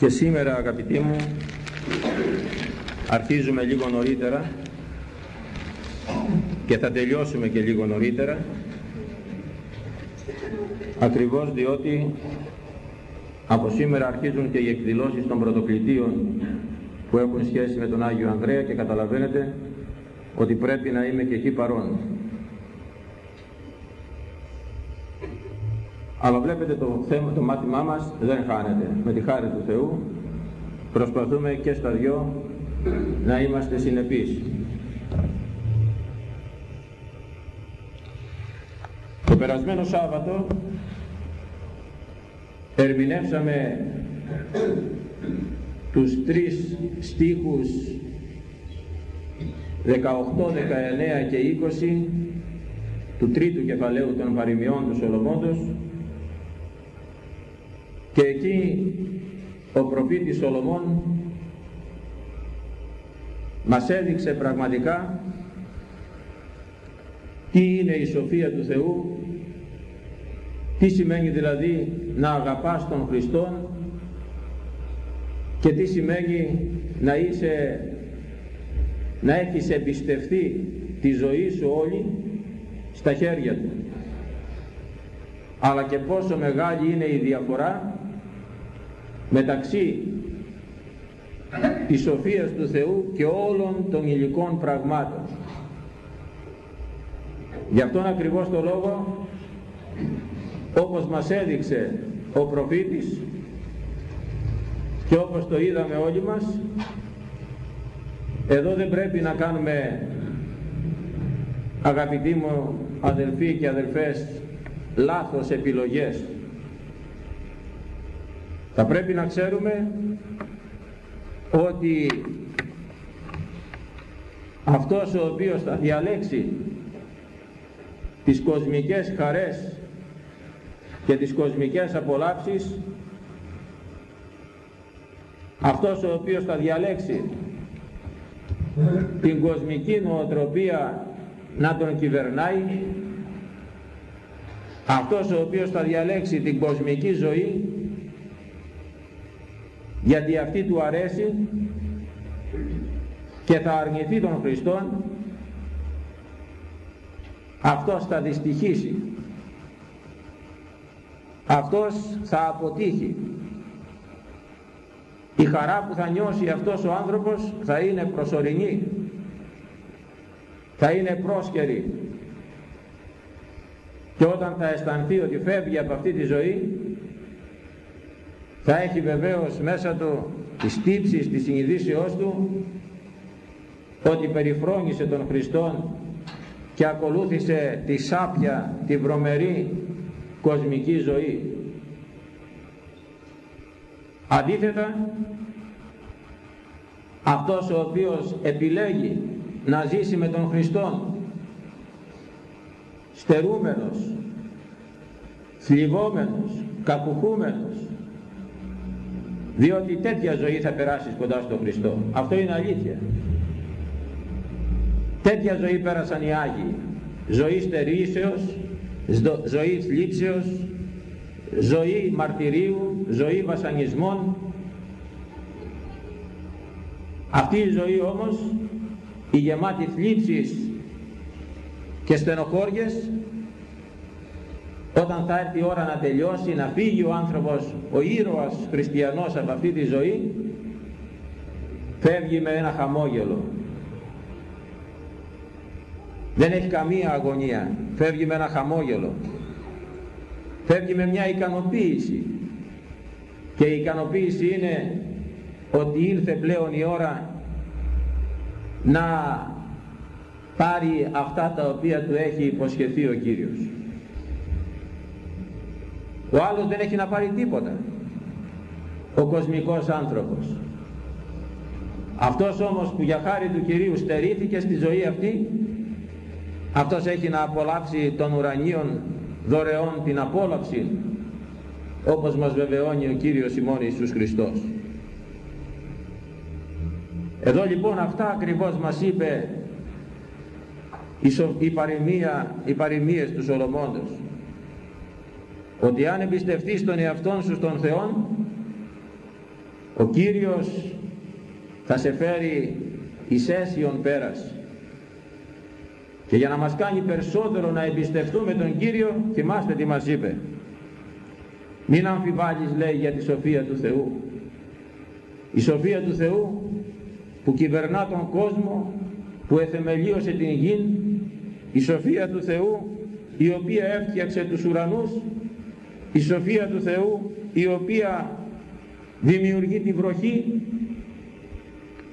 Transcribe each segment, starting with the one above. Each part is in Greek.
Και σήμερα αγαπητοί μου αρχίζουμε λίγο νωρίτερα και θα τελειώσουμε και λίγο νωρίτερα ακριβώς διότι από σήμερα αρχίζουν και οι εκδηλώσεις των πρωτοκλητίων που έχουν σχέση με τον Άγιο Ανδρέα και καταλαβαίνετε ότι πρέπει να είμαι και εκεί παρόν. Αλλά βλέπετε το θέμα, το μάθημά μας δεν χάνεται. Με τη χάρη του Θεού προσπαθούμε και στα δυο να είμαστε συνεπείς. Το περασμένο Σάββατο ερμηνεύσαμε τους τρεις στίχους 18, 19 και 20 του τρίτου κεφαλαίου των παροιμιών του Σολομόντος και εκεί ο προφήτης Σολομών μας έδειξε πραγματικά τι είναι η σοφία του Θεού, τι σημαίνει δηλαδή να αγαπάς τον Χριστόν και τι σημαίνει να είσαι να έχεις εμπιστευτεί τη ζωή σου όλη στα χέρια του. Αλλά και πόσο μεγάλη είναι η διαφορά μεταξύ της σοφίας του Θεού και όλων των υλικών πραγμάτων. Γι' αυτόν ακριβώς το λόγο, όπως μας έδειξε ο προφήτης και όπως το είδαμε όλοι μας, εδώ δεν πρέπει να κάνουμε αγαπητοί μου αδελφοί και αδελφές λάθος επιλογές θα πρέπει να ξέρουμε ότι αυτός ο οποίος θα διαλέξει τις κοσμικές χαρές και τις κοσμικές απολαύσεις αυτός ο οποίος θα διαλέξει την κοσμική νοοτροπία να τον κυβερνάει αυτός ο οποίος θα διαλέξει την κοσμική ζωή γιατί αυτή του αρέσει και θα αρνηθεί τον Χριστόν αυτός θα δυστυχήσει. Αυτός θα αποτύχει. Η χαρά που θα νιώσει αυτός ο άνθρωπος θα είναι προσωρινή. Θα είναι πρόσκαιρη. Και όταν θα αισθανθεί ότι φεύγει από αυτή τη ζωή θα έχει βεβαίως μέσα του τις τύψεις της συνειδήσεώς του ότι περιφρόνησε τον Χριστόν και ακολούθησε τη σάπια, τη βρωμερή κοσμική ζωή. Αντίθετα, αυτός ο οποίος επιλέγει να ζήσει με τον Χριστόν στερούμενος, θλιβόμενος, κακουχούμενος διότι τέτοια ζωή θα περάσεις κοντά στον Χριστό. Αυτό είναι αλήθεια. Τέτοια ζωή πέρασαν οι Άγιοι. Ζωή στερήσεως ζωή θλίψεως ζωή μαρτυρίου ζωή βασανισμών. Αυτή η ζωή όμως η γεμάτη θλίψεις και στενοχώριες όταν θα έρθει η ώρα να τελειώσει, να φύγει ο άνθρωπος, ο ήρωας χριστιανός από αυτή τη ζωή, φεύγει με ένα χαμόγελο. Δεν έχει καμία αγωνία, φεύγει με ένα χαμόγελο. Φεύγει με μια ικανοποίηση. Και η ικανοποίηση είναι ότι ήρθε πλέον η ώρα να πάρει αυτά τα οποία του έχει υποσχεθεί ο Κύριος. Ο άλλος δεν έχει να πάρει τίποτα. Ο κοσμικός άνθρωπος. Αυτός όμως που για χάρη του Κυρίου στερήθηκε στη ζωή αυτή, αυτός έχει να απολαύσει των ουρανίων δωρεών την απόλαυση, όπως μας βεβαιώνει ο Κύριος ημών Ιησούς Χριστός. Εδώ λοιπόν αυτά ακριβώς μας είπε η, παροιμία, οι παροιμίες του Σολομώντος ότι αν εμπιστευτείς τον εαυτόν σου στον Θεό ο Κύριος θα σε φέρει εις αίσιον πέρας. Και για να μας κάνει περισσότερο να εμπιστευτούμε τον Κύριο θυμάστε τι μας είπε. Μην αμφιβάλλεις λέει για τη σοφία του Θεού η σοφία του Θεού που κυβερνά τον κόσμο που εθεμελίωσε την γη η σοφία του Θεού η οποία έφτιαξε τους ουρανούς η σοφία του Θεού η οποία δημιουργεί τη βροχή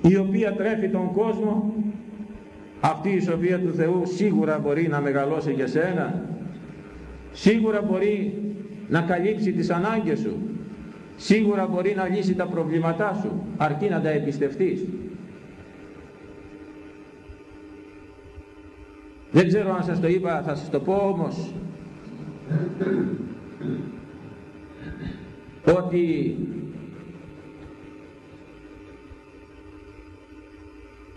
η οποία τρέφει τον κόσμο αυτή η σοφία του Θεού σίγουρα μπορεί να μεγαλώσει για σένα σίγουρα μπορεί να καλύψει τις ανάγκες σου σίγουρα μπορεί να λύσει τα προβλήματά σου αρκεί να τα εμπιστευτείς. Δεν ξέρω αν σας το είπα θα σας το πω όμως ότι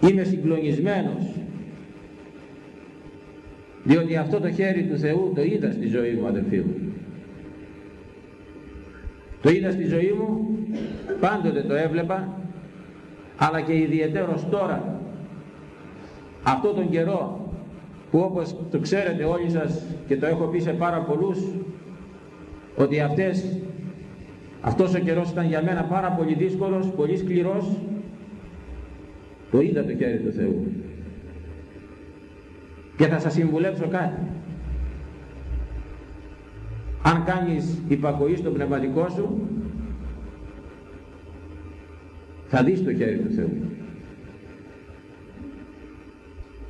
είμαι συγκλονισμένος διότι αυτό το χέρι του Θεού το είδα στη ζωή μου αδελφοί μου. Το είδα στη ζωή μου πάντοτε το έβλεπα αλλά και ιδιαιτέρως τώρα αυτό τον καιρό που όπως το ξέρετε όλοι σας και το έχω πει σε πάρα πολλούς ότι αυτές, αυτός ο καιρός ήταν για μένα πάρα πολύ δύσκολος, πολύ σκληρός. Το είδα το χέρι του Θεού. Και θα σας συμβουλέψω κάτι. Αν κάνεις υπακοή στο πνευματικό σου θα δεις το χέρι του Θεού.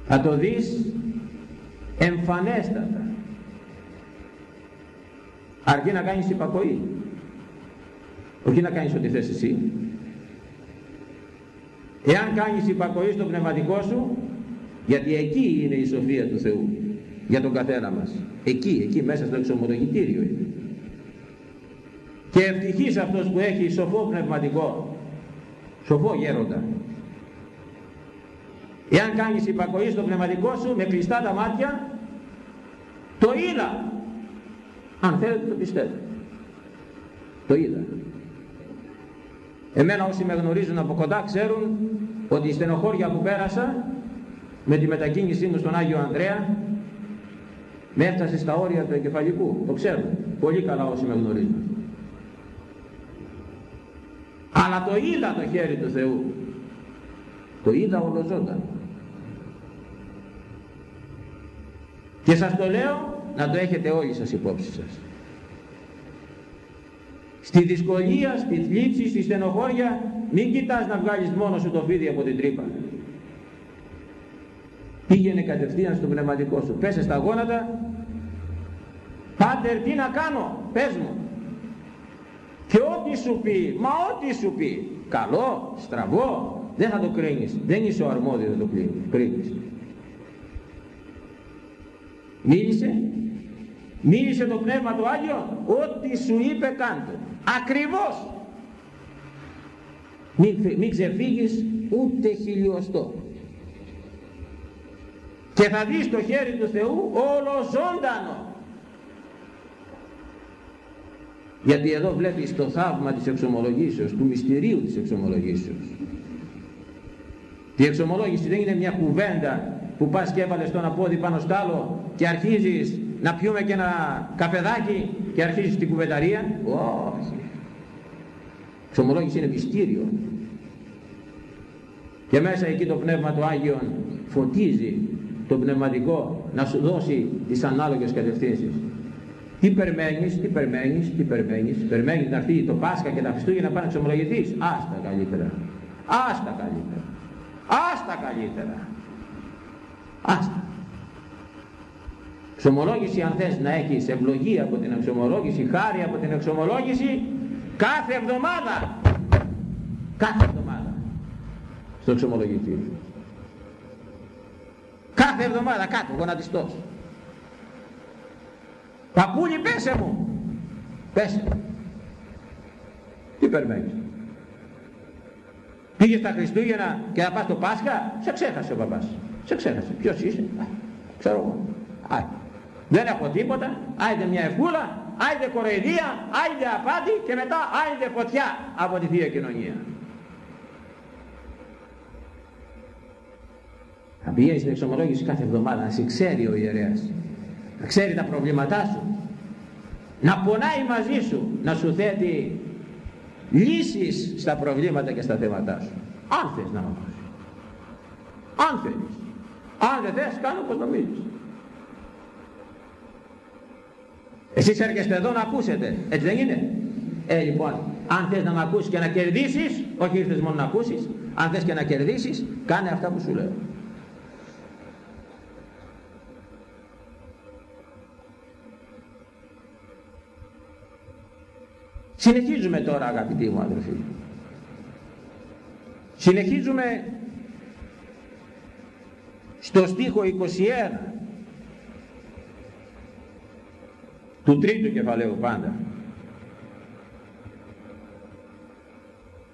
Θα το δεις εμφανέστατα αρκεί να κάνεις υπακοή. Όχι να κάνεις ό,τι θες εσύ. Εάν κάνεις υπακοή στο πνευματικό σου γιατί εκεί είναι η σοφία του Θεού για τον καθένα μας. Εκεί, εκεί μέσα στο εξομολογητήριο είναι. Και ευτυχής αυτός που έχει σοφό πνευματικό σοφό γέροντα. Εάν κάνεις υπακοή στο πνευματικό σου με κλειστά τα μάτια το είδα αν θέλετε το πιστεύω το είδα. Εμένα όσοι με γνωρίζουν από κοντά ξέρουν ότι η στενοχώρια που πέρασα με τη μετακίνησή μου στον Άγιο Ανδρέα με έφτασε στα όρια του εγκεφαλικού. Το ξέρουν. Πολύ καλά όσοι με γνωρίζουν. Αλλά το είδα το χέρι του Θεού. Το είδα ολοζώντανο και σας το λέω να το έχετε όλοι σας υπόψη σας. Στη δυσκολία, στη θλίψη, στη στενοχώρια μην κοιτάς να βγάλεις μόνο σου το φίδι από την τρύπα. Πήγαινε κατευθείαν στο πνευματικό σου. Πέσε στα γόνατα. Πάτερ τι να κάνω πες μου και ό,τι σου πει μα ό,τι σου πει. Καλό, στραβό δεν θα το κρίνεις. Δεν είσαι ο αρμόδιος να το κρίνεις. Μίλησε μίλησε το Πνεύμα του Άγιο ό,τι σου είπε κάντο ακριβώς. Μην, μην ξεφύγεις ούτε χιλιοστό. Και θα δεις το χέρι του Θεού όλο ζώντανο γιατί εδώ βλέπεις το θαύμα της εξομολογήσεως του μυστηρίου της εξομολογήσεως. Η εξομολόγηση δεν είναι μια κουβέντα που πας και έβαλες τον απόδι πάνω στο άλλο και αρχίζεις να πιούμε και ένα καφεδάκι και αρχίζεις την κουβενταρία. Όχι. Εξομολόγηση είναι μυστήριο. Και μέσα εκεί το Πνεύμα του Άγιον φωτίζει το πνευματικό να σου δώσει τις ανάλογες κατευθύνσεις. Τι περιμένεις, τι περιμένεις, τι περιμένεις. Περιμένεις να έρθει το Πάσχα και τα Χριστούγεννα να πάνε να εξομολογηθείς. Άστα καλύτερα. Άστα καλύτερα. Άστα καλύτερα. Άστα εξομολόγηση αν θες να έχεις ευλογία από την εξομολόγηση χάρη από την εξομολόγηση κάθε εβδομάδα κάθε εβδομάδα στο εξομολογητήριο κάθε εβδομάδα κάτω γονατιστός. Παππούλι πέσε μου. Πέσε. Τι περιμένεις. Πήγες στα Χριστούγεννα και θα πας το Πάσχα; Σε ξέχασε ο παπάς. Σε ξέχασε. Ποιος είσαι; Ξέρω εγώ δεν έχω τίποτα άιντε μια ευκούλα άιντε κοροϊδία, άιντε απάτη και μετά άιντε φωτιά από τη Θεία Κοινωνία. Θα πηγαίνει στην εξομολόγηση κάθε εβδομάδα να σε ξέρει ο ιερέας, να ξέρει τα προβλήματά σου, να πονάει μαζί σου, να σου θέτει λύσεις στα προβλήματα και στα θέματά σου. Αν θες να μάθεις. Αν θέλεις. Αν δεν θες, κάνω όπως νομίζεις. Εσείς έρχεστε εδώ να ακούσετε, έτσι δεν είναι; Ε, λοιπόν, αν θες να με ακούσεις και να κερδίσεις, όχι ήρθες μόνο να ακούσεις, αν θες και να κερδίσεις, κάνε αυτά που σου λέω. Συνεχίζουμε τώρα αγαπητοί μου αδελφοί. Συνεχίζουμε στο στίχο 21 του τρίτου κεφαλαίου πάντα.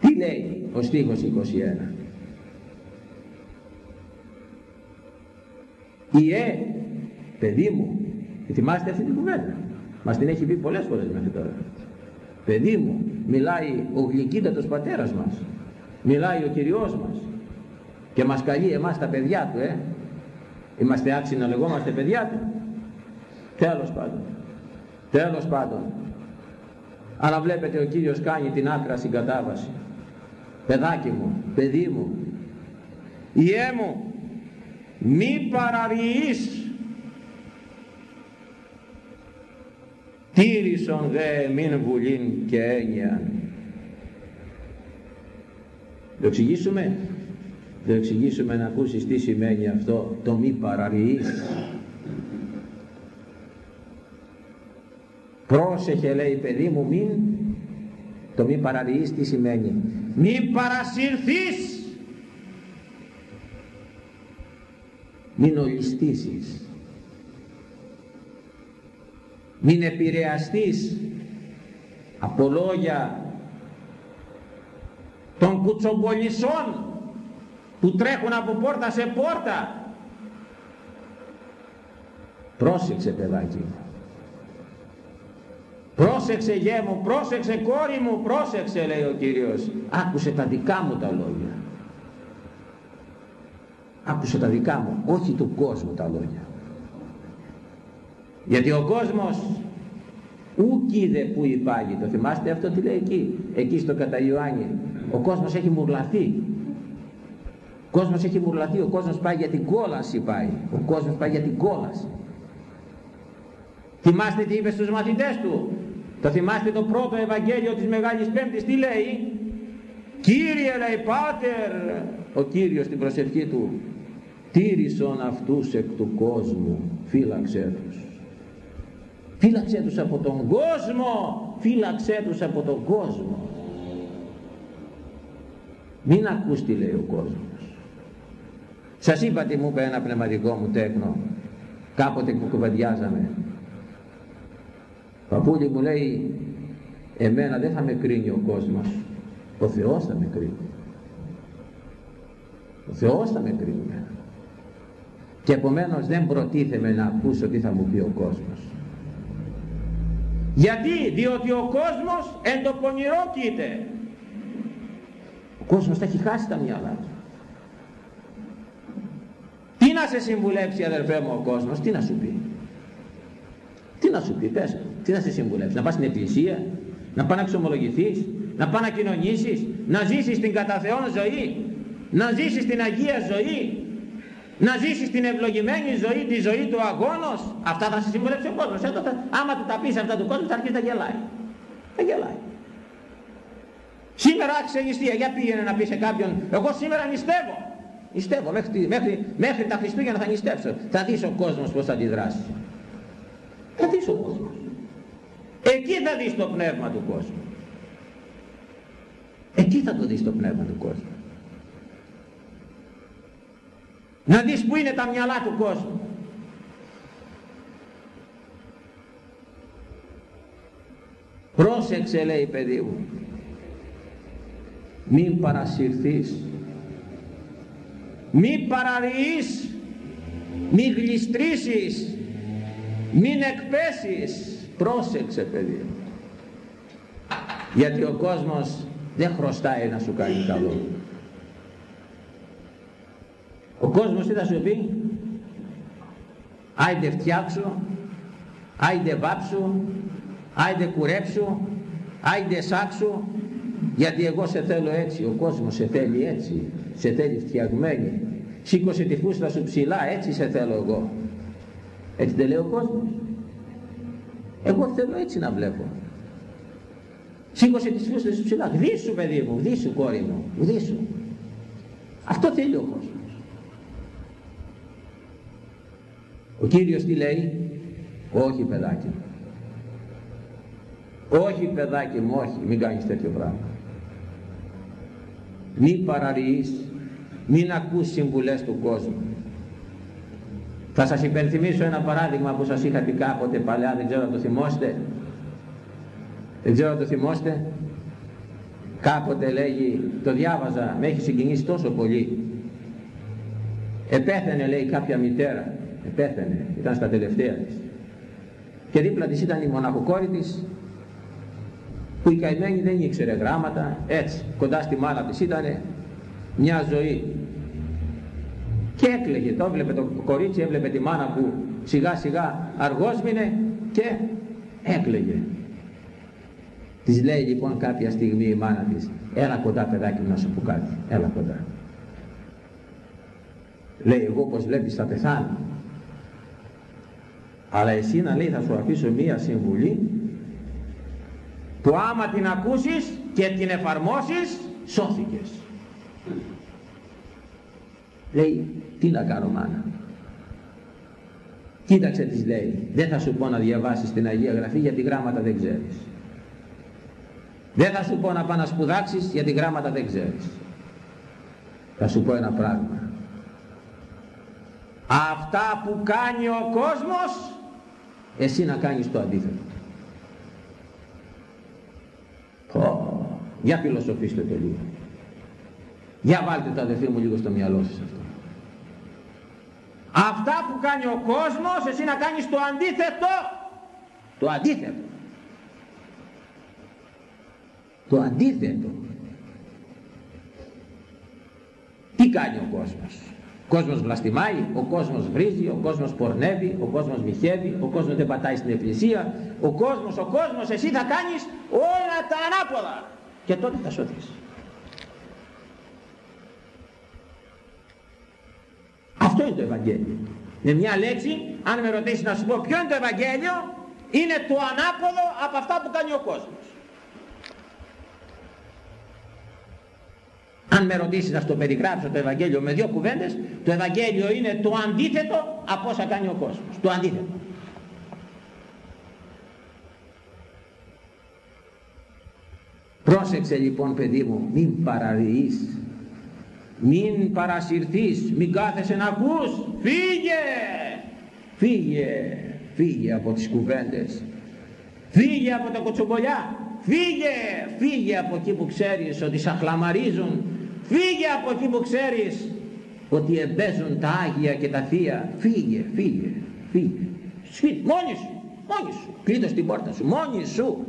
Τι λέει ο στίχος 21. Ιε, παιδί μου, θυμάστε αυτή την κουβέντα; Μας την έχει πει πολλές φορές μέχρι τώρα. Παιδί μου, μιλάει ο γλυκύτατος πατέρας μας. Μιλάει ο Κυριός μας. Και μας καλεί εμάς τα παιδιά του, ε. Είμαστε άξιοι να λεγόμαστε παιδιά του. Τέλος πάντων. Τέλος πάντων. Αλλά βλέπετε ο Κύριος κάνει την άκρα συγκατάβαση. Παιδάκι μου, παιδί μου, Ιέ μου, μη παραβιείς τήρησον δε μην βουλήν και έννοια. Το εξηγήσουμε, το εξηγήσουμε να ακούσεις τι σημαίνει αυτό το μη παραβιείς. Πρόσεχε λέει παιδί μου μην το μη παραλυείς τι σημαίνει. Μη παρασυρθείς. Μην ολιστήσεις. Μην επηρεαστείς από λόγια των κουτσομπολισών που τρέχουν από πόρτα σε πόρτα. Πρόσεξε παιδάκι μου Πρόσεξε γέ μου, πρόσεξε κόρη μου, πρόσεξε λέει ο Κύριος. Άκουσε τα δικά μου τα λόγια. Άκουσε τα δικά μου, όχι του κόσμου τα λόγια. Γιατί ο κόσμος ουκ είδε που υπάγει. Το θυμάστε αυτό τι λέει εκεί; Εκεί στο κατά Ιωάννη. Ο κόσμος έχει μουρλαθεί. Ο κόσμος έχει μουρλαθεί. Ο κόσμος πάει για την κόλαση πάει. Ο κόσμος πάει για την κόλαση. Θυμάστε τι είπε στους μαθητές του; Το θυμάστε το πρώτο Ευαγγέλιο της Μεγάλης Πέμπτης τι λέει; Κύριε λέει Πάτερ ο Κύριος στην προσευχή του τήρησον αυτούς εκ του κόσμου φύλαξέ τους. Φύλαξέ τους από τον κόσμο, φύλαξέ τους από τον κόσμο. Μην ακούς τι λέει ο κόσμος. Σας είπα τι μου είπε ένα πνευματικό μου τέκνο κάποτε που κουβεντιάζαμε Παππούλη μου λέει εμένα δεν θα με κρίνει ο κόσμος ο Θεός θα με κρίνει. Ο Θεός θα με κρίνει και επομένως δεν προτίθεμαι να ακούσω τι θα μου πει ο κόσμος. Γιατί; Διότι ο κόσμος εν το πονηρό κοίται ο κόσμος θα έχει χάσει τα μυαλά του. Τι να σε συμβουλέψει αδερφέ μου ο κόσμος; Τι να σου πει; Τι να σου πει, πες, τι να σε συμβουλεύσει, να πας στην εκκλησία, να πας να ξομολογηθείς, να πας να κοινωνήσεις, να ζήσεις την κατά Θεόν ζωή, να ζήσεις την Αγία ζωή, να ζήσεις την ευλογημένη ζωή, τη ζωή του αγώνος. Αυτά θα σε συμβουλεύσει ο κόσμος. Ε, τότε, άμα του τα πεις αυτά του κόσμου θα αρχίσει να γελάει. Θα γελάει. Σήμερα άξιζε νηστεία, για πήγαινε να πεις σε κάποιον, εγώ σήμερα νηστεύω. Νηστεύω, μέχρι, μέχρι, μέχρι τα Χριστούγεννα θα νηστεύσω. Θα δεις ο κόσμος πώς θα αντιδράσει. Θα δεις ο κόσμος. Εκεί θα δεις το πνεύμα του κόσμου. Εκεί θα το δεις το πνεύμα του κόσμου. Να δεις που είναι τα μυαλά του κόσμου. Πρόσεξε λέει παιδί μου. Μην παρασυρθείς. Μην παραλυείς. Μην γλιστρήσεις μην εκπέσεις πρόσεξε παιδί γιατί ο κόσμος δεν χρωστάει να σου κάνει καλό. Ο κόσμος τι θα σου πει; Άιντε φτιάξου άιντε βάψου άιντε κουρέψου άιντε σάξου γιατί εγώ σε θέλω έτσι ο κόσμος σε θέλει έτσι σε θέλει φτιαγμένη. Σήκωσε τη φούστα σου ψηλά έτσι σε θέλω εγώ. Έτσι δεν λέει ο κόσμος εγώ θέλω έτσι να βλέπω. Σήκωσε τις φούστες σου ψηλά γδίσου παιδί μου, γδίσου κόρη μου γδίσου αυτό θέλει ο κόσμος. Ο Κύριος τι λέει; Όχι παιδάκι. Μου όχι παιδάκι μου όχι. Μην κάνεις τέτοιο πράγμα. Μην παραρριείς μην ακούς συμβουλές του κόσμου θα σας υπενθυμίσω ένα παράδειγμα που σας είχα πει κάποτε παλιά δεν ξέρω αν το θυμόστε δεν ξέρω αν το θυμόστε κάποτε λέγει το διάβαζα με έχει συγκινήσει τόσο πολύ. Επέθανε λέει κάποια μητέρα. Επέθανε ήταν στα τελευταία της. Και δίπλα της ήταν η μοναχοκόρη της που η καημένη δεν ήξερε γράμματα. Έτσι κοντά στη μάνα της ήταν μια ζωή και έκλαιγε. Το έβλεπε το κορίτσι έβλεπε τη μάνα που σιγά σιγά αργόσμηνε και έκλαιγε. Της λέει λοιπόν κάποια στιγμή η μάνα της έλα κοντά παιδάκι μου να σου πω κάτι. Έλα κοντά λέει εγώ πως βλέπεις θα πεθάνω αλλά εσύ να λέει θα σου αφήσω μία συμβουλή που άμα την ακούσεις και την εφαρμόσεις σώθηκες λέει τι να κάνω μάνα. Κοίταξε της λέει. Δεν θα σου πω να διαβάσεις την Αγία Γραφή γιατί γράμματα δεν ξέρεις. Δεν θα σου πω να πάω να σπουδάξεις γιατί γράμματα δεν ξέρεις. Θα σου πω ένα πράγμα. Αυτά που κάνει ο κόσμος εσύ να κάνεις το αντίθετο. Oh, για φιλοσοφήστε το λίγο. Για βάλτε το αδερφοί μου λίγο στο μυαλό σας αυτό. Αυτά που κάνει ο κόσμος, εσύ να κάνεις το αντίθετο. Το αντίθετο. Το αντίθετο. Τι κάνει ο κόσμος. Ο κόσμος βλαστημάει, ο κόσμος βρίζει, ο κόσμος πορνεύει, ο κόσμος μοιχεύει, ο κόσμος δεν πατάει στην εκκλησία, ο κόσμος, ο κόσμος, εσύ θα κάνεις όλα τα ανάποδα και τότε θα σωθείς. Αυτό είναι το Ευαγγέλιο. Με μια λέξη, αν με ρωτήσεις να σου πω ποιο είναι το Ευαγγέλιο, είναι το ανάποδο από αυτά που κάνει ο κόσμος. Αν με ρωτήσεις να στο περιγράψω το Ευαγγέλιο με δύο κουβέντες, το Ευαγγέλιο είναι το αντίθετο από όσα κάνει ο κόσμος. Το αντίθετο. Πρόσεξε λοιπόν παιδί μου, μην παραρριείς, μην παρασυρθείς, μην κάθεσαι να ακούς, φύγε, φύγε, φύγε από τις κουβέντες, φύγε από τα κοτσομπολιά, φύγε, φύγε από εκεί που ξέρεις ότι σε αχλαμαρίζουν, φύγε από εκεί που ξέρεις ότι εμπέζουν τα Άγια και τα Θεία, φύγε, φύγε, φύγε, σπίτι, μόνοι σου, μόνοι σου, κλείτω στην πόρτα σου, μόνοι σου,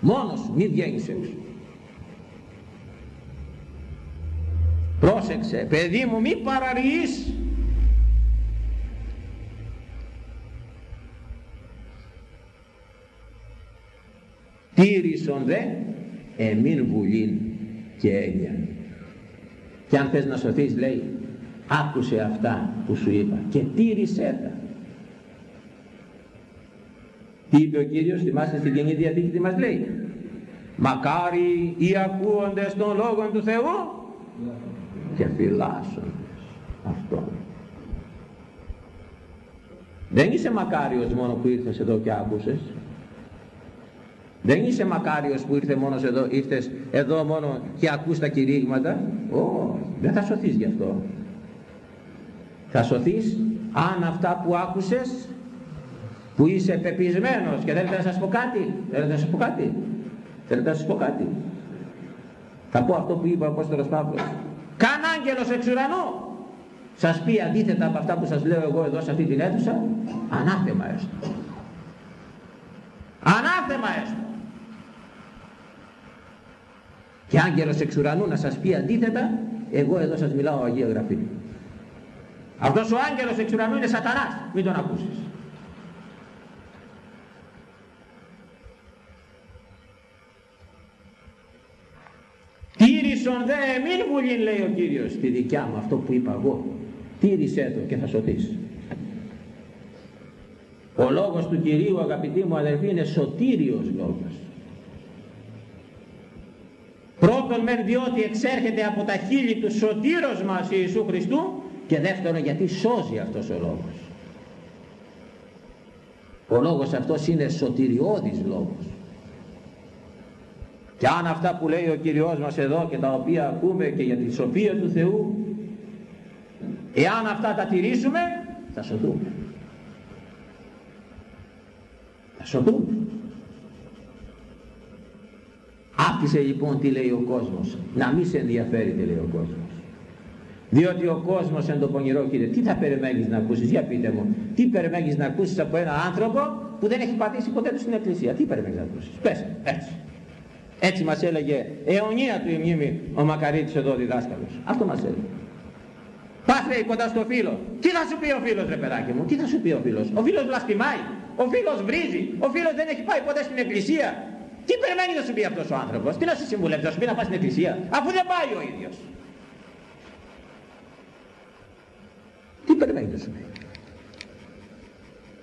μόνος σου, μην βγαίνεις έξω. Πρόσεξε, παιδί μου, μη παραρριείς. Τήρησον δε, εμήν βουλήν και έννοια. Και αν θες να σωθείς, λέει, άκουσε αυτά που σου είπα και τήρησέ τα. Τι είπε ο Κύριος, θυμάστε στην Καινή Διαθήκη τι μας λέει; Μακάρι οι ακούοντες των λόγων του Θεού και φυλάσσοντες αυτό. Δεν είσαι μακάριος μόνο που ήρθες εδώ και άκουσες. Δεν είσαι μακάριος που ήρθε μόνος εδώ, ήρθες εδώ μόνο και ακούς τα κηρύγματα. Ω, δεν θα σωθείς γι' αυτό. Θα σωθείς αν αυτά που άκουσες που είσαι πεπισμένος και θέλετε να σας πω κάτι; Θέλετε να σας πω κάτι; Θέλετε να σας πω κάτι; Θα πω αυτό που είπε ο Απόστολος Παύλος καν άγγελος εξ ουρανού σας πει αντίθετα από αυτά που σας λέω εγώ εδώ σε αυτή την αίθουσα ανάθεμα έστω Ανάθεμα έστω. Και άγγελος εξ ουρανού να σας πει αντίθετα, εγώ εδώ σας μιλάω Αγία Γραφή. Αυτός ο άγγελος εξ ουρανού είναι σατανάς, μην τον ακούσεις. Τήρησον δε μην βουλήν λέει ο Κύριος στη δικιά μου αυτό που είπα εγώ. Τήρησέ το και θα σωθείς. Ο λόγος του Κυρίου αγαπητοί μου αδερφοί είναι σωτήριος λόγος. Πρώτον μεν διότι εξέρχεται από τα χείλη του σωτήρος μας Ιησού Χριστού και δεύτερον γιατί σώζει αυτός ο λόγος. Ο λόγος αυτός είναι σωτηριώδης λόγος. Και αν αυτά που λέει ο Κυριός μας εδώ και τα οποία ακούμε και για τη σοφία του Θεού, εάν αυτά τα τηρήσουμε, θα σωθούμε. Θα σωθούμε. Άφησε λοιπόν τι λέει ο κόσμος. Να μην σε ενδιαφέρει τι λέει ο κόσμος. Διότι ο κόσμος εν το πονηρό κύριε, τι θα περιμένεις να ακούσεις, για πείτε μου, τι περιμένεις να ακούσεις από έναν άνθρωπο που δεν έχει πατήσει ποτέ του στην εκκλησία, τι περιμένεις να ακούσεις, πες, έτσι. Έτσι μας έλεγε αιωνία του η μνήμη ο Μακαρίτης εδώ διδάσκαλος. Αυτό μας έλεγε. Πας λέει κοντά στο φίλο. Τι θα σου πει ο φίλος ρε παιδάκι μου; Τι θα σου πει ο φίλος; Ο φίλος βλαστημάει. Ο φίλος βρίζει. Ο φίλος δεν έχει πάει ποτέ στην εκκλησία. Τι περιμένει να σου πει αυτός ο άνθρωπος; Τι να σου συμβουλεύει. Να σου πει να πας στην εκκλησία; Αφού δεν πάει ο ίδιος. Τι περιμένει να σου πει;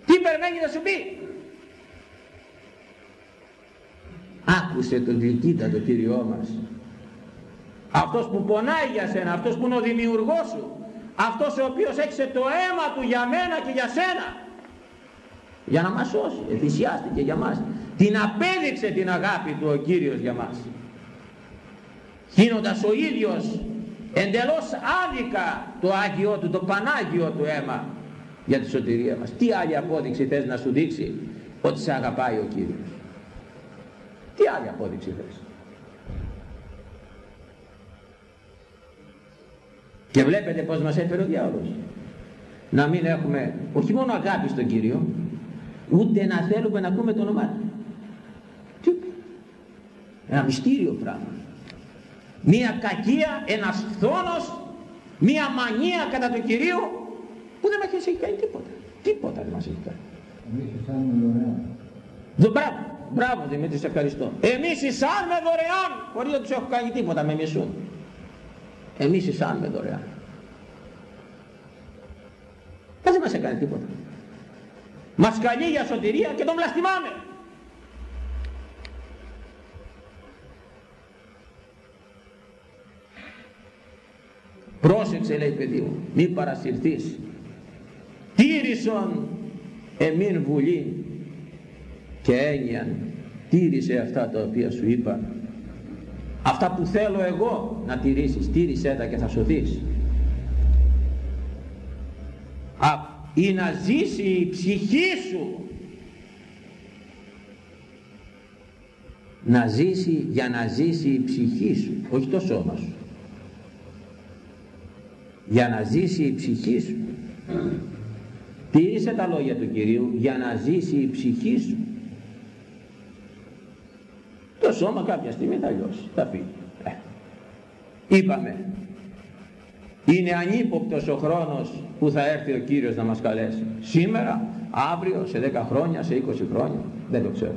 Τι περιμένει να σου πει; Άκουσε τον γλυκύτατο Κύριό μας. Αυτός που πονάει για σένα, αυτός που είναι ο δημιουργός σου, αυτός ο οποίος έξε το αίμα του για μένα και για σένα. Για να μας σώσει, εθυσιάστηκε για μας. Την απέδειξε την αγάπη του ο Κύριος για μας. Γίνοντας ο ίδιος εντελώς άδικα το Άγιο του, το Πανάγιο του αίμα για τη σωτηρία μας. Τι άλλη απόδειξη θες να σου δείξει ότι σε αγαπάει ο Κύριος. Τι άλλη απόδειξη θες; Και βλέπετε πως μας έφερε ο διάολος. Να μην έχουμε όχι μόνο αγάπη στον Κύριο, ούτε να θέλουμε να ακούμε το όνομά Του. Τι; Ένα μυστήριο πράγμα. Μία κακία, ένας φθόνος, μία μανία κατά του Κυρίου που δεν μας έχει κάνει τίποτα. Τίποτα δεν μας έχει κάνει. Μπράβο. Μπράβο Δημήτρη, σε ευχαριστώ. Εμείς εισάνουμε δωρεάν, χωρίς να τους έχω κάνει τίποτα, με μισούν. Εμείς εισάνουμε δωρεάν. Δεν μας έκανε τίποτα. Μας καλεί για σωτηρία και τον βλαστημάμε. Πρόσεξε λέει παιδί μου, μη παρασυρθείς. Τήρησον εμήν βουλή και έννοια τήρησε αυτά τα οποία σου είπα. Αυτά που θέλω εγώ να τηρήσεις τήρησέ τα και θα σωθείς Α, ή να ζήσει η ψυχή σου. Να ζήσει για να ζήσει η ψυχή σου όχι το σώμα σου. Για να ζήσει η ψυχή σου. Τήρησε τα λόγια του Κυρίου για να ζήσει η ψυχή σου το σώμα κάποια στιγμή θα λιώσει, θα φύγει. Ε. Είπαμε, είναι ανύποπτος ο χρόνος που θα έρθει ο Κύριος να μας καλέσει. Σήμερα, αύριο, σε 10 χρόνια, σε 20 χρόνια, δεν το ξέρω.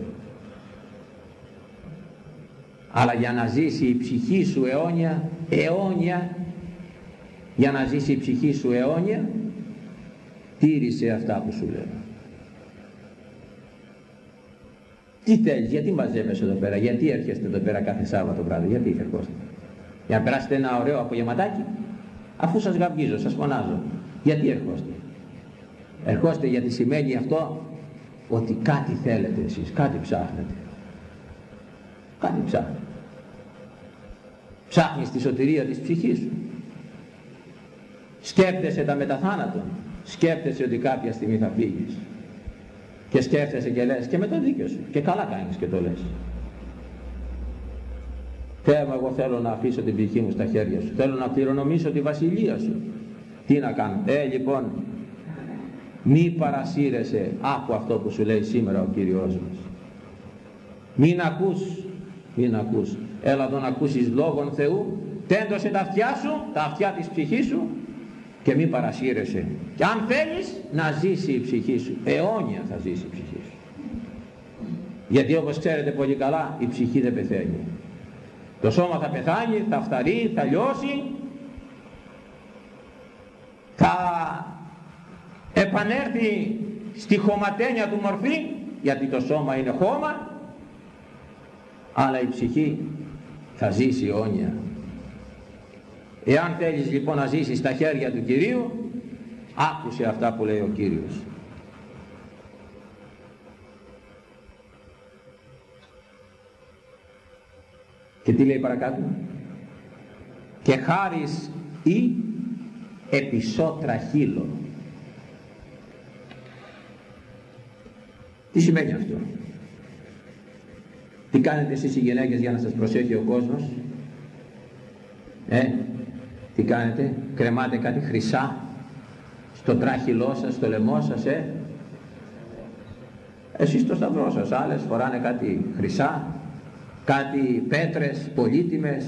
Αλλά για να ζήσει η ψυχή σου αιώνια, αιώνια, για να ζήσει η ψυχή σου αιώνια, τήρησε αυτά που σου λέω. Τι θέλεις, γιατί μαζεύεσαι εδώ πέρα, γιατί έρχεστε εδώ πέρα κάθε Σάββατο βράδυ, γιατί ερχόστε. Για να περάσετε ένα ωραίο απογευματάκι, αφού σας γαυγίζω, σας φωνάζω. Γιατί ερχόστε; Ερχόστε γιατί σημαίνει αυτό ότι κάτι θέλετε εσείς, κάτι ψάχνετε. Κάτι ψάχνετε. Ψάχνεις τη σωτηρία της ψυχής σου. Σκέφτεσαι τα μεταθάνατον. Σκέφτεσαι ότι κάποια στιγμή θα φύγεις και σκέφτεσαι και λες και με το δίκιο σου. Και καλά κάνεις και το λες. Θεέ εγώ θέλω να αφήσω την ψυχή μου στα χέρια σου. Θέλω να κληρονομήσω τη βασιλεία σου. Τι να κάνω. Ε λοιπόν μη παρασύρεσαι. Άκου αυτό που σου λέει σήμερα ο Κύριος μας. Μην ακούς, μην ακούς. Έλα εδώ να ακούσεις λόγων Θεού. Τέντωσε τα αυτιά σου, τα αυτιά της ψυχής σου και μην παρασύρεσαι. Και αν θέλεις να ζήσει η ψυχή σου, αιώνια θα ζήσει η ψυχή σου. Γιατί όπως ξέρετε πολύ καλά η ψυχή δεν πεθαίνει. Το σώμα θα πεθάνει, θα φταρεί, θα λιώσει, θα επανέρθει στη χωματένια του μορφή, γιατί το σώμα είναι χώμα, αλλά η ψυχή θα ζήσει αιώνια. Εάν θέλεις λοιπόν να ζήσεις στα χέρια του Κυρίου, άκουσε αυτά που λέει ο Κύριος. Και τι λέει παρακάτω; Και χάρις ή επισώτρα χείλο. Τι σημαίνει αυτό; Τι κάνετε εσείς οι γυναίκες για να σας προσέχει ο κόσμος; Ε, τι κάνετε, κρεμάτε κάτι χρυσά στο τράχυλό σας, στο λαιμό σας, ε; Εσείς στο σταυρό σας, άλλες φοράνε κάτι χρυσά, κάτι πέτρες πολύτιμες.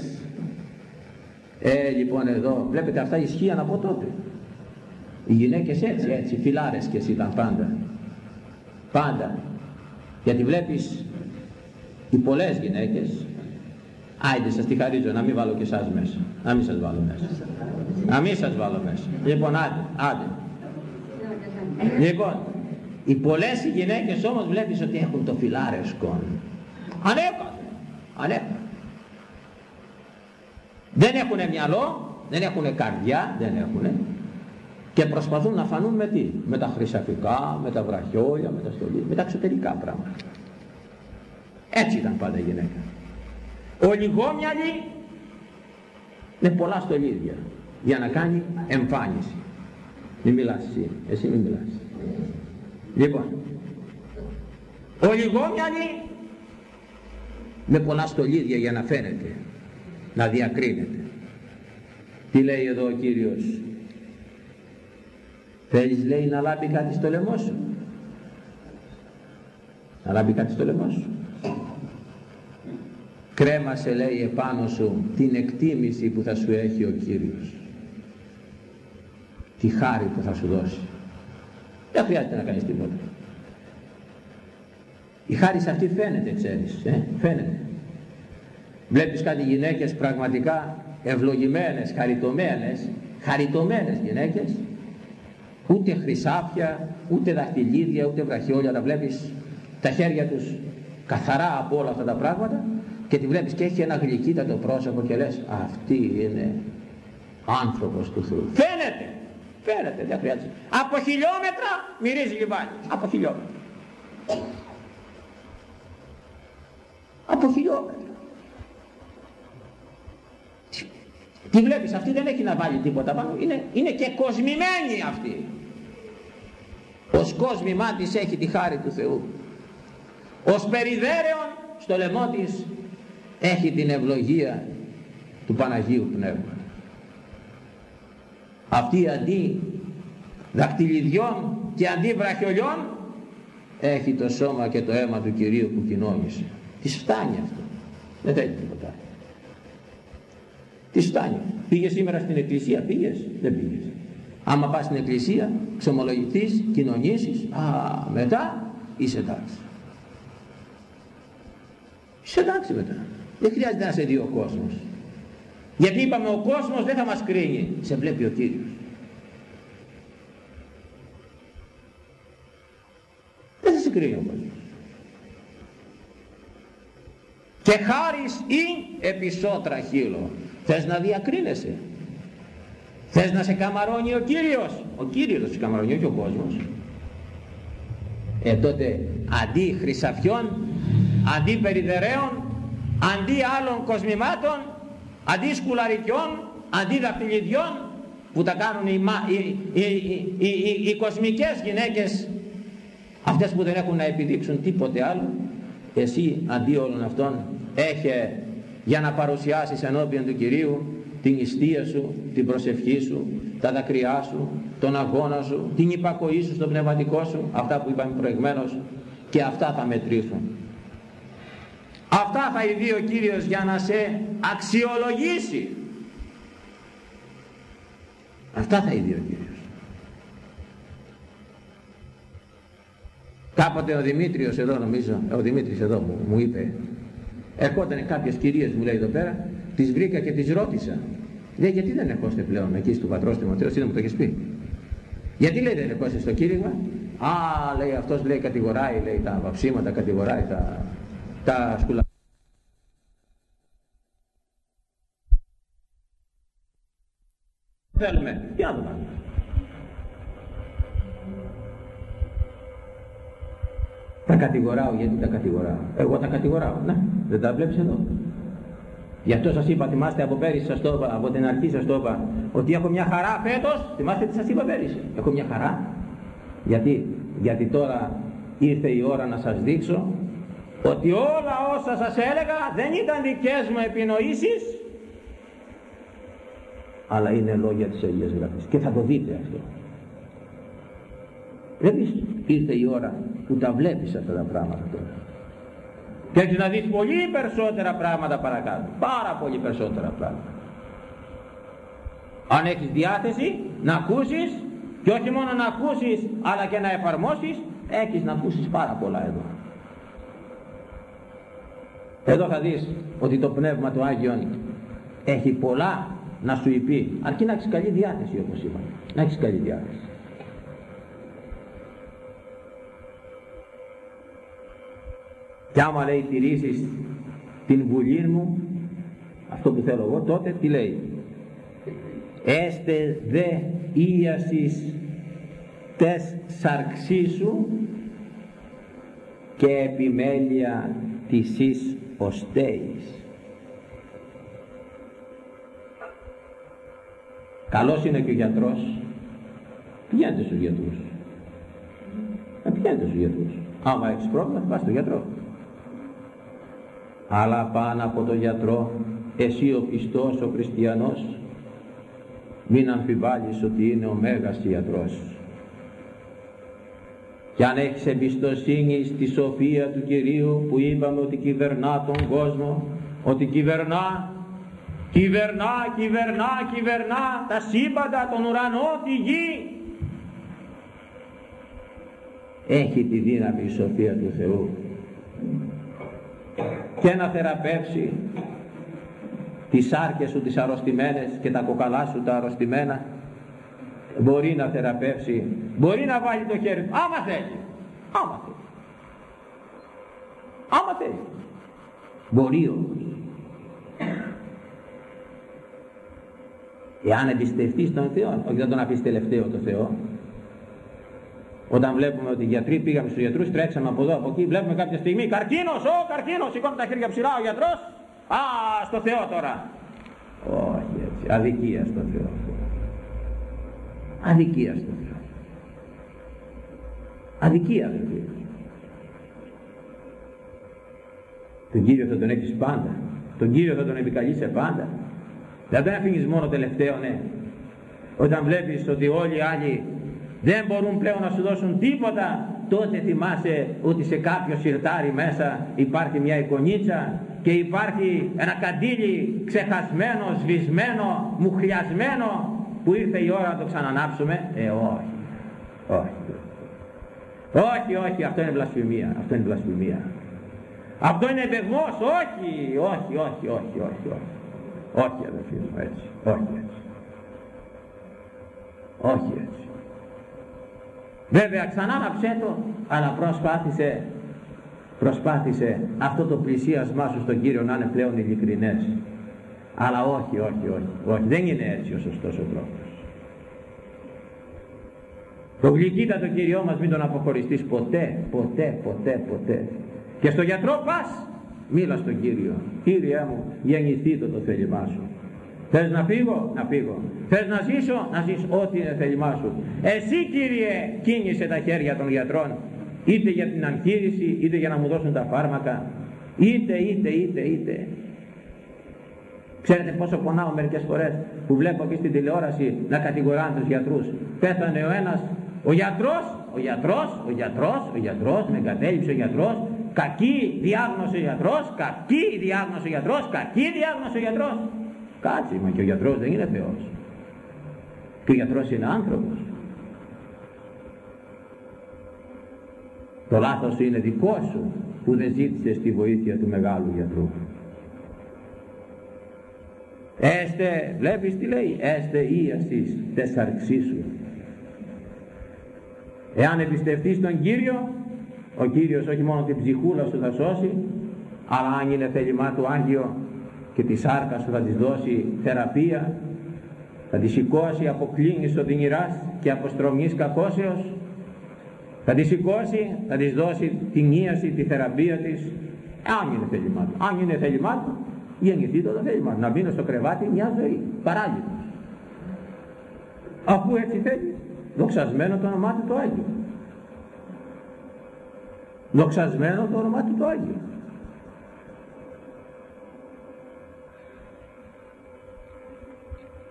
Ε, λοιπόν εδώ, βλέπετε αυτά ισχύαν από τότε. Οι γυναίκες έτσι, έτσι, φιλάρες και εσύ ήταν πάντα. Πάντα. Γιατί βλέπεις οι πολλές γυναίκες Άιντε σας τη χαρίζω να μην βάλω και εσάς μέσα. Να μην σας βάλω μέσα. Να μην σας βάλω μέσα. Λοιπόν, άντε, άντε. Λοιπόν, οι πολλές οι γυναίκες όμως βλέπεις ότι έχουν το φιλάρεσκον. Ανέκαθεν. Ανέκαθεν. Δεν έχουν μυαλό, δεν έχουν καρδιά, δεν έχουν και προσπαθούν να φανούν με τι, με τα χρυσαφικά, με τα βραχιόλια, με τα στολή, με τα εξωτερικά πράγματα. Έτσι ήταν πάντα η γυναίκα. Ο λιγόμυαλη είναι πολλά στολίδια για να κάνει εμφάνιση. Μην μιλάς εσύ, εσύ μην μιλάς. Λοιπόν, ο λιγόμυαλη με πολλά στολίδια για να φαίνεται, να διακρίνεται. Τι λέει εδώ ο Κύριος; Θέλεις λέει να λάβει κάτι στο λαιμό σου; Να λάβει κάτι στο λαιμό σου κρέμασε λέει επάνω σου την εκτίμηση που θα σου έχει ο Κύριος. Τη χάρη που θα σου δώσει. Δεν χρειάζεται να κάνεις τίποτα. Η χάρη σε αυτή φαίνεται ξέρεις ε; φαίνεται. Βλέπεις κάτι γυναίκες πραγματικά ευλογημένες, χαριτωμένες χαριτωμένες γυναίκες. Ούτε χρυσάφια, ούτε δαχτυλίδια, ούτε βραχιόλια τα βλέπεις τα χέρια τους καθαρά από όλα αυτά τα πράγματα και τη βλέπεις και έχει ένα γλυκύτατο πρόσωπο και λες αυτή είναι άνθρωπος του Θεού. Φαίνεται, φαίνεται, δεν χρειάζεται. Από χιλιόμετρα μυρίζει λιβάνι, από χιλιόμετρα. Από χιλιόμετρα. Τη βλέπεις, αυτή δεν έχει να βάλει τίποτα πάνω, είναι, είναι και κοσμημένη αυτή. Ως κόσμημά της έχει τη χάρη του Θεού. Ως περιδέρεον στο λαιμό της έχει την ευλογία του Παναγίου Πνεύμα. Αυτή αντί δακτυλιδιών και αντί βραχιολιών έχει το σώμα και το αίμα του Κυρίου που κοινώνησε. Της φτάνει αυτό. Δεν θέλει τίποτα. Της φτάνει. Πήγες σήμερα στην εκκλησία, πήγες, δεν πήγες. Άμα πας στην εκκλησία, ξομολογηθείς, κοινωνήσεις, α, μετά είσαι εντάξει. Είσαι εντάξει μετά. Δεν χρειάζεται να σε δει ο κόσμος. Γιατί είπαμε ο κόσμος δεν θα μας κρίνει. Σε βλέπει ο Κύριος. Δεν θα σε κρίνει ο κόσμος. Και χάρις ή επισώτρα χείλο. Θες να διακρίνεσαι. Θες να σε καμαρώνει ο Κύριος. Ο Κύριος θα σε καμαρώνει, όχι ο κόσμος. Ε τότε αντί χρυσαφιών, αντί περιδερέων, αντί άλλων κοσμημάτων, αντί σκουλαρικιών, αντί δαχτυλιδιών που τα κάνουν οι, οι, οι, οι, κοσμικές γυναίκες αυτές που δεν έχουν να επιδείξουν τίποτε άλλο εσύ αντί όλων αυτών έχε για να παρουσιάσεις ενώπιον του Κυρίου την ιστία σου, την προσευχή σου, τα δακρυά σου, τον αγώνα σου, την υπακοή σου στο πνευματικό σου, αυτά που είπαμε προηγμένως και αυτά θα μετρήσουν. Αυτά θα ειδεί ο Κύριος για να σε αξιολογήσει. Αυτά θα ειδεί ο Κύριος. Κάποτε ο Δημήτριος εδώ νομίζω, ο Δημήτρης εδώ μου, μου είπε, ερχόταν κάποιες κυρίες μου λέει εδώ πέρα, τις βρήκα και τις ρώτησα. Λέει γιατί δεν ερχόστε πλέον εκεί στο πατρός Τιμωτέος, είδα μου το έχεις πει; Γιατί λέει δεν ερχόστε στο κήρυγμα; Α, λέει αυτός λέει κατηγοράει, λέει τα βαψίματα, κατηγοράει τα, τα σκουλα... Θέλουμε, για να το κάνουμε; Τα κατηγοράω γιατί τα κατηγοράω. Εγώ τα κατηγοράω. Ναι, δεν τα βλέπεις εδώ. Γι' αυτό σας είπα, θυμάστε από πέρυσι σας το είπα, από την αρχή σας το είπα, ότι έχω μια χαρά φέτος. Θυμάστε τι σας είπα πέρυσι. Έχω μια χαρά. Γιατί, γιατί τώρα ήρθε η ώρα να σας δείξω ότι όλα όσα σας έλεγα δεν ήταν δικές μου επινοήσεις αλλά είναι λόγια της Αγίας Γραφής. Και θα το δείτε αυτό. Βλέπεις ήρθε η ώρα που τα βλέπεις αυτά τα πράγματα τώρα. Και έχεις να δεις πολύ περισσότερα πράγματα παρακάτω. Πάρα πολύ περισσότερα πράγματα. Αν έχεις διάθεση να ακούσεις και όχι μόνο να ακούσεις αλλά και να εφαρμόσεις έχεις να ακούσεις πάρα πολλά εδώ εδώ θα δεις ότι το Πνεύμα του Άγιον έχει πολλά να σου υπεί αρκεί να έχεις καλή διάθεση όπως είπα. Να έχεις καλή διάθεση. Και άμα λέει τηρήσεις την βουλή μου αυτό που θέλω εγώ τότε τι λέει; Έστε δε ίασης τες σαρξίσου και επιμέλεια της εις οστέης καλός είναι και ο γιατρός. Πηγαίνετε στους γιατρούς. Να πηγαίνετε στους γιατρούς. Άμα έχεις πρόβλημα πας στο γιατρό. Αλλά πάνω από τον γιατρό εσύ ο πιστός ο χριστιανός μην αμφιβάλλεις ότι είναι ο Μέγας Ιατρός και αν έχεις εμπιστοσύνη στη σοφία του Κυρίου που είπαμε ότι κυβερνά τον κόσμο ότι κυβερνά κυβερνά, κυβερνά, κυβερνά τα σύμπαντα, τον ουρανό, τη γη. Έχει τη δύναμη η σοφία του Θεού. Και να θεραπεύσει. Τις άρκες σου τις αρρωστημένες και τα κοκαλά σου τα αρρωστημένα μπορεί να θεραπεύσει μπορεί να βάλει το χέρι του. Άμα θέλει. Άμα θέλει. Άμα θέλει. Μπορεί όμως. Εάν εμπιστευτείς τον Θεό όχι δεν τον αφήσεις τελευταίο το Θεό. Όταν βλέπουμε ότι οι γιατροί πήγαμε στους γιατρούς, τρέξαμε από εδώ, από εκεί, βλέπουμε κάποια στιγμή καρκίνος, ο καρκίνος, σηκώνει τα χέρια ψηλά ο γιατρός, α, στο Θεό τώρα. Όχι έτσι, αδικία στο Θεό. Αδικία στο Θεό. Αδικία δηλαδή. Τον Κύριο θα τον έχεις πάντα. Τον Κύριο θα τον επικαλείσαι πάντα. Δεν τον αφήνεις μόνο τελευταίο, ναι. Όταν βλέπεις ότι όλοι οι άλλοι δεν μπορούν πλέον να σου δώσουν τίποτα τότε θυμάσαι ότι σε κάποιο σιρτάρι μέσα υπάρχει μια εικονίτσα και υπάρχει ένα καντήλι ξεχασμένο, σβησμένο, μουχλιασμένο που ήρθε η ώρα να το ξανανάψουμε; Ε όχι. Όχι. Όχι όχι αυτό είναι βλασφημία αυτό είναι βλασφημία. Αυτό είναι εμπεγμός όχι όχι όχι όχι όχι όχι. Όχι αδελφοί μου έτσι όχι έτσι. Όχι έτσι. Βέβαια ξανά ανάψε το, αλλά προσπάθησε, προσπάθησε αυτό το πλησίασμά σου στον Κύριο να είναι πλέον ειλικρινές. Αλλά όχι, όχι, όχι, όχι, δεν είναι έτσι ο σωστός ο τρόπος. Το γλυκύτατο Κύριό μας μην τον αποχωριστείς ποτέ, ποτέ, ποτέ, ποτέ. Και στο γιατρό πας, μίλα στον Κύριο. Κύριε μου, γεννηθεί το το θέλημά σου. Θες να φύγω, να φύγω. Θες να ζήσω, να ζήσω. Ό,τι είναι θέλημά σου. Εσύ Κύριε κίνησε τα χέρια των γιατρών. Είτε για την αγχείρηση, είτε για να μου δώσουν τα φάρμακα. Είτε, είτε, είτε, είτε. Ξέρετε πόσο πονάω μερικές φορές που βλέπω και στην τηλεόραση να κατηγοράνε τους γιατρούς. Πέθανε ο ένας, ο γιατρός, ο γιατρός, ο γιατρός, ο γιατρός, με εγκατέλειψε ο γιατρός κακή διάγνωση ο γιατρός, κακή διάγνωση ο γιατρός, κακή διάγνωση ο γιατρός. Κάτσε, μα και ο γιατρός δεν είναι Θεός. Και ο γιατρός είναι άνθρωπος. Το λάθος είναι δικό σου που δεν ζήτησες τη βοήθεια του μεγάλου γιατρού. Έστε, βλέπεις τι λέει, έστε ίασης τεσσαρξή σου. Εάν εμπιστευτείς τον Κύριο, ο Κύριος όχι μόνο την ψυχούλα σου θα σώσει, αλλά αν είναι θέλημά του Άγιο και τη σάρκα σου θα της δώσει θεραπεία, θα τη σηκώσει από κλίνης οδυνηράς και από στρομής κακώσεως, θα τη σηκώσει, θα της δώσει την ίαση, τη θεραπεία της, αν είναι θέλημά του. Αν είναι θέλημά του, γεννηθεί το θέλημά του. Να μείνω στο κρεβάτι μια ζωή, παράλληλα. Αφού έτσι θέλεις, δοξασμένο το όνομά του το Άγιο. Δοξασμένο το όνομά του το Άγιο.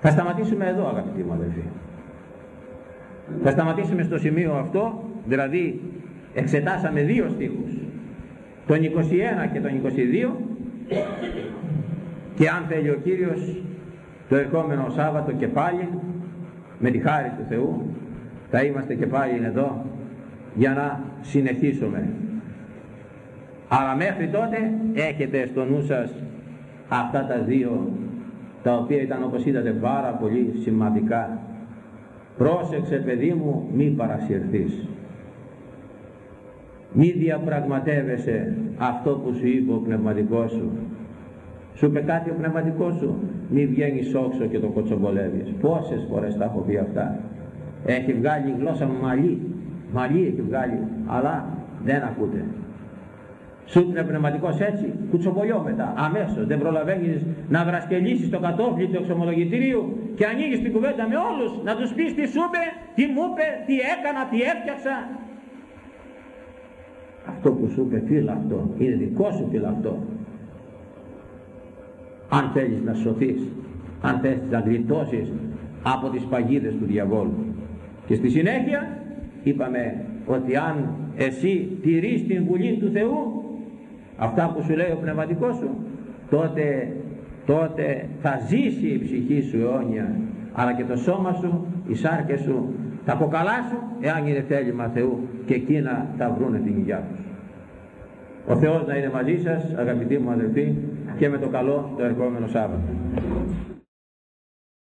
Θα σταματήσουμε εδώ αγαπητοί μου αδελφοί. Θα σταματήσουμε στο σημείο αυτό, δηλαδή εξετάσαμε δύο στίχους, τον 21 και τον 22 και αν θέλει ο Κύριος το ερχόμενο Σάββατο και πάλι με τη χάρη του Θεού θα είμαστε και πάλι εδώ για να συνεχίσουμε. Αλλά μέχρι τότε έχετε στο νου σας αυτά τα δύο τα οποία ήταν όπως είδατε πάρα πολύ σημαντικά. Πρόσεξε παιδί μου μη παρασυρθείς. Μη διαπραγματεύεσαι αυτό που σου είπε ο πνευματικός σου. Σου είπε κάτι ο πνευματικός σου, μη βγαίνεις όξο και το κοτσομπολεύεις. Πόσες φορές τα έχω πει αυτά. Έχει βγάλει η γλώσσα μαλλί, μαλλί έχει βγάλει, αλλά δεν ακούτε. Σου είναι πνευματικός έτσι, κουτσομπολιό μετά, αμέσως. Δεν προλαβαίνεις να βρασκελίσεις το κατόφλι του εξομολογητηρίου και ανοίγεις την κουβέντα με όλους, να τους πεις τι σου είπε, τι μου είπε, τι έκανα, τι έφτιαξα. Αυτό που σου είπε φίλα αυτό, είναι δικό σου φίλα αυτό; Αν θέλεις να σωθείς, αν θέλεις να γλιτώσεις από τις παγίδες του διαβόλου. Και στη συνέχεια είπαμε ότι αν εσύ τηρείς την Βουλή του Θεού αυτά που σου λέει ο πνευματικός σου τότε, τότε θα ζήσει η ψυχή σου αιώνια αλλά και το σώμα σου, οι σάρκες σου θα αποκαλάσουν εάν είναι θέλημα Θεού και εκείνα θα βρούνε την υγειά τους. Ο Θεός να είναι μαζί σας αγαπητοί μου αδελφοί και με το καλό το ερχόμενο Σάββατο.